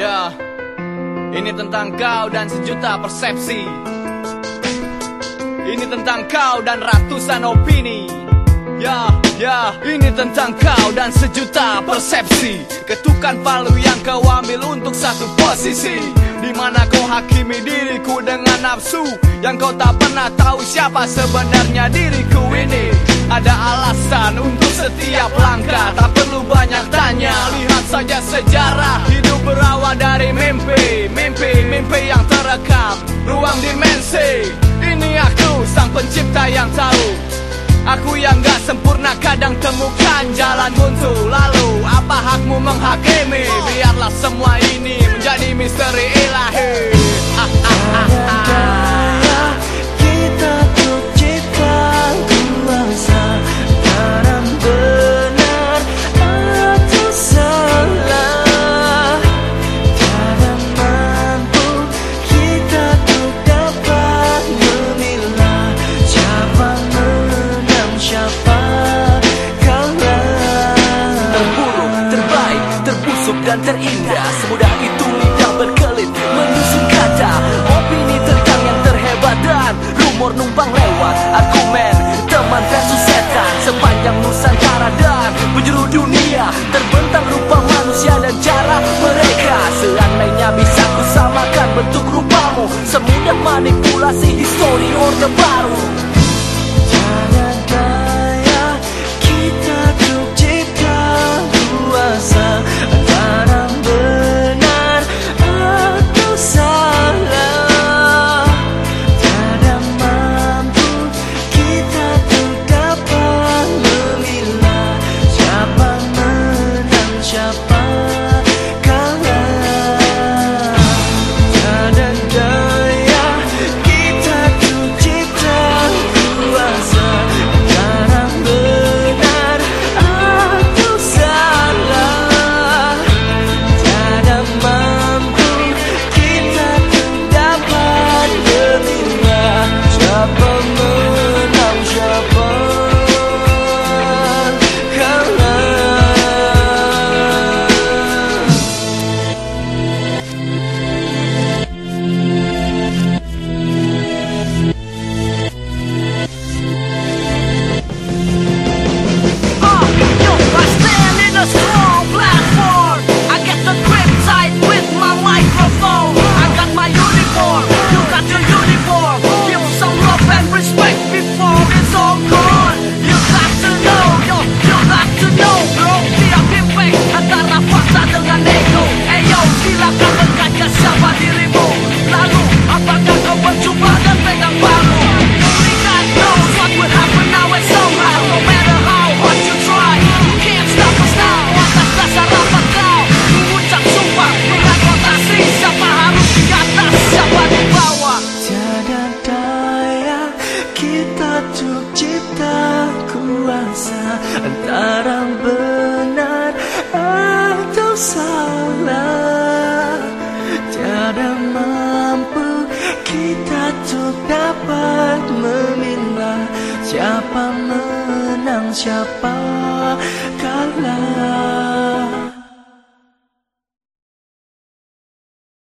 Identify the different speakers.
Speaker 1: Ya, ini tentang kau dan sejuta persepsi. Ini tentang kau dan ratusan opini. Ya, ya, ini tentang kau dan sejuta persepsi. Ketukan palu yang kau ambil untuk satu posisi. Di mana kau hakimi diriku dengan nafsu Yang kau tak pernah tahu siapa sebenarnya diriku ini Ada alasan untuk setiap langkah Tak perlu banyak tanya Lihat saja sejarah berawal dari mimpi Mimpi, mimpi yang terekam Ruang dimensi. Ini aku sang pencipta yang tahu. Aku yang gak sempurna kadang temukan jalan buntu. Lalu apa hakmu menghakimi? Biarlah semua ini menjadi misteri
Speaker 2: terindah Semudah itu lidah berkelit. Menyusun kata Opini tentang yang terhebat dan rumor numpang lewat. Argumen teman versus setan Sepanjang Nusantara dan penjuru dunia. Terbentang rupa manusia dan cara mereka. Seandainya bisa kusamakan bentuk rupamu Semudah manipulasi histori orde baru
Speaker 3: Siapa kalah